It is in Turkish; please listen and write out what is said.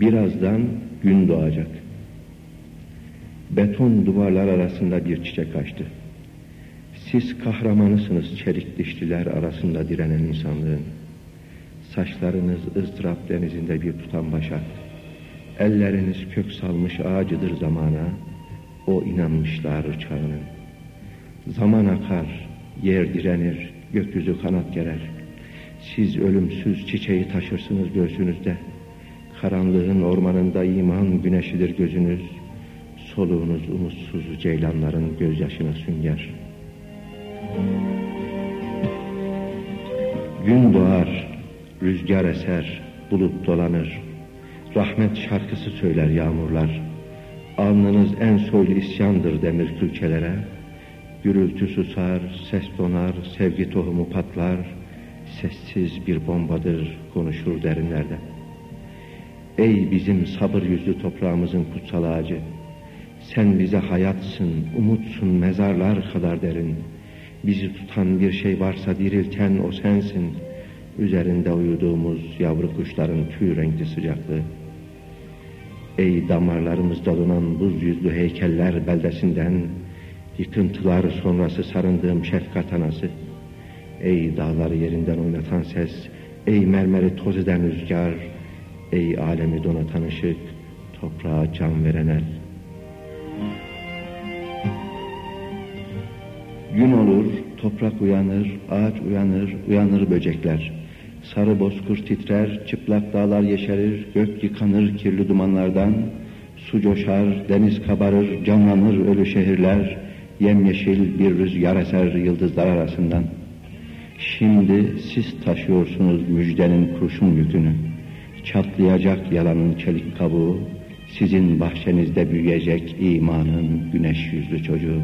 Birazdan gün doğacak. Beton duvarlar arasında bir çiçek açtı. Siz kahramanısınız çelik dişliler arasında direnen insanlığın. Saçlarınız ızdırap denizinde bir tutan başak. Elleriniz kök salmış ağacıdır zamana. O inanmışlar çağının. Zaman akar, yer direnir, gökyüzü kanat gerer. Siz ölümsüz çiçeği taşırsınız göğsünüzde. Karanlığın ormanında iman güneşidir gözünüz. Soluğunuz umutsuz ceylanların gözyaşına sünger. Gün doğar, rüzgar eser, bulut dolanır. Rahmet şarkısı söyler yağmurlar. Alnınız en soylu isyandır demir külçelere. Gürültü susar, ses donar, sevgi tohumu patlar. Sessiz bir bombadır konuşur derinlerde. Ey bizim sabır yüzlü toprağımızın kutsal ağacı. Sen bize hayatsın, umutsun mezarlar kadar derin. Bizi tutan bir şey varsa dirilten o sensin. Üzerinde uyuduğumuz yavru kuşların tüy renkli sıcaklığı. Ey damarlarımızda donan buz yüzlü heykeller beldesinden, yıkıntılar sonrası sarındığım şefkat anası. Ey dağları yerinden oynatan ses, ey mermeri toz eden rüzgar, ey alemi donatan ışık, toprağa can veren el. Gün olur, toprak uyanır, ağaç uyanır, uyanır böcekler. Sarı bozkır titrer, çıplak dağlar yeşerir, gök yıkanır kirli dumanlardan. Su coşar, deniz kabarır, canlanır ölü şehirler. Yemyeşil bir rüzgar eser yıldızlar arasından. Şimdi siz taşıyorsunuz müjdenin kurşun yükünü. Çatlayacak yalanın çelik kabuğu, sizin bahçenizde büyüyecek imanın güneş yüzlü çocuğu.